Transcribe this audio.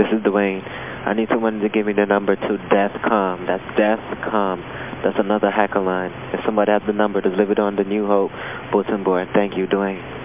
This is Dwayne. I need someone to give me the number to DEATHCOM. That's DEATHCOM. That's another hacker line. If somebody has the number, to leave it on the New Hope bulletin board. Thank you, Dwayne.